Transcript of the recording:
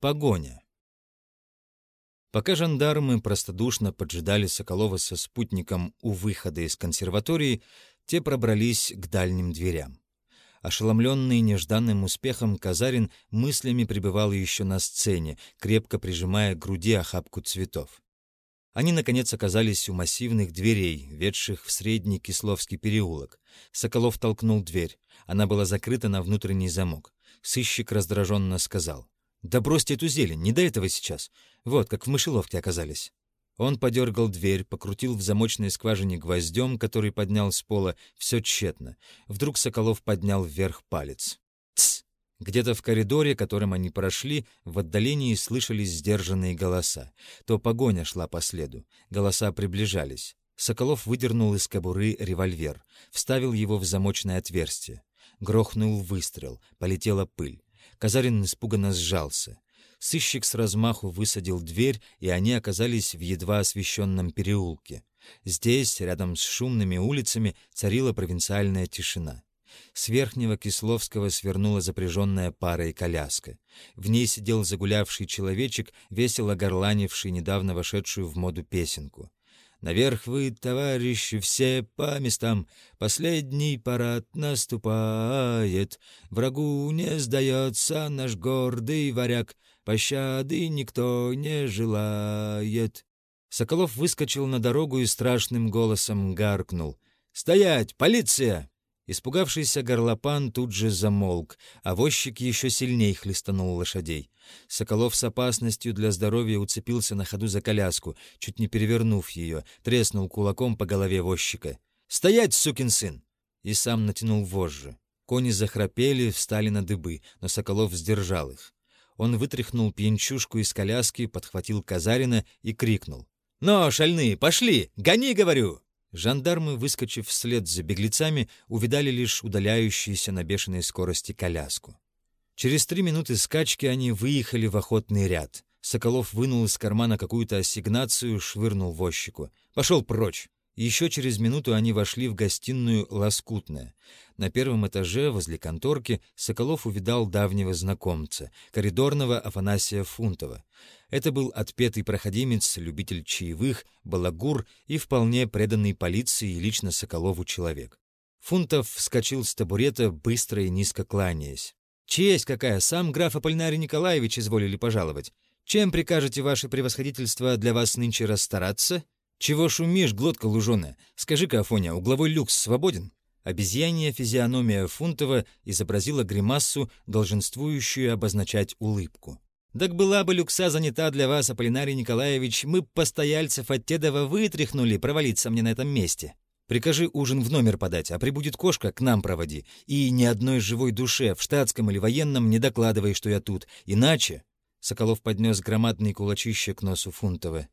Погоня. Пока жандармы простодушно поджидали Соколова со спутником у выхода из консерватории, те пробрались к дальним дверям. Ошеломленный нежданным успехом, Казарин мыслями пребывал еще на сцене, крепко прижимая к груди охапку цветов. Они, наконец, оказались у массивных дверей, ведших в средний Кисловский переулок. Соколов толкнул дверь. Она была закрыта на внутренний замок. Сыщик раздраженно сказал. «Да бросьте эту зелень, не до этого сейчас. Вот, как в мышеловке оказались». Он подергал дверь, покрутил в замочной скважине гвоздем, который поднял с пола, все тщетно. Вдруг Соколов поднял вверх палец. «Тсс!» Где-то в коридоре, которым они прошли, в отдалении слышались сдержанные голоса. То погоня шла по следу. Голоса приближались. Соколов выдернул из кобуры револьвер, вставил его в замочное отверстие. Грохнул выстрел, полетела пыль. Казарин испуганно сжался. Сыщик с размаху высадил дверь, и они оказались в едва освещенном переулке. Здесь, рядом с шумными улицами, царила провинциальная тишина. С верхнего Кисловского свернула запряженная пара и коляска. В ней сидел загулявший человечек, весело горланивший недавно вошедшую в моду песенку. Наверх вы, товарищи, все по местам. Последний парад наступает. Врагу не сдается наш гордый варяг. Пощады никто не желает. Соколов выскочил на дорогу и страшным голосом гаркнул. «Стоять! Полиция!» Испугавшийся горлопан тут же замолк, а возчик еще сильней хлестанул лошадей. Соколов с опасностью для здоровья уцепился на ходу за коляску, чуть не перевернув ее, треснул кулаком по голове возчика. «Стоять, сукин сын!» И сам натянул вожжи. Кони захрапели, встали на дыбы, но Соколов сдержал их. Он вытряхнул пьянчушку из коляски, подхватил Казарина и крикнул. «Но, шальные, пошли! Гони, говорю!» Жандармы, выскочив вслед за беглецами, увидали лишь удаляющуюся на бешеной скорости коляску. Через три минуты скачки они выехали в охотный ряд. Соколов вынул из кармана какую-то ассигнацию, швырнул возчику. «Пошел прочь!» Еще через минуту они вошли в гостиную «Лоскутная». На первом этаже, возле конторки, Соколов увидал давнего знакомца, коридорного Афанасия Фунтова. Это был отпетый проходимец, любитель чаевых, балагур и вполне преданный полиции и лично Соколову человек. Фунтов вскочил с табурета, быстро и низко кланяясь. «Честь какая! Сам граф Аполлинарий Николаевич изволили пожаловать. Чем прикажете, ваше превосходительство, для вас нынче расстараться?» «Чего шумишь, глотка луженая? Скажи-ка, Афоня, угловой люкс свободен?» Обезьянья физиономия Фунтова изобразила гримассу, долженствующую обозначать улыбку. «Так была бы люкса занята для вас, Аполлинарий Николаевич, мы постояльцев от Тедова вытряхнули провалиться мне на этом месте. Прикажи ужин в номер подать, а прибудет кошка, к нам проводи. И ни одной живой душе, в штатском или военном, не докладывай, что я тут. Иначе...» Соколов поднес громадный кулачище к носу Фунтова.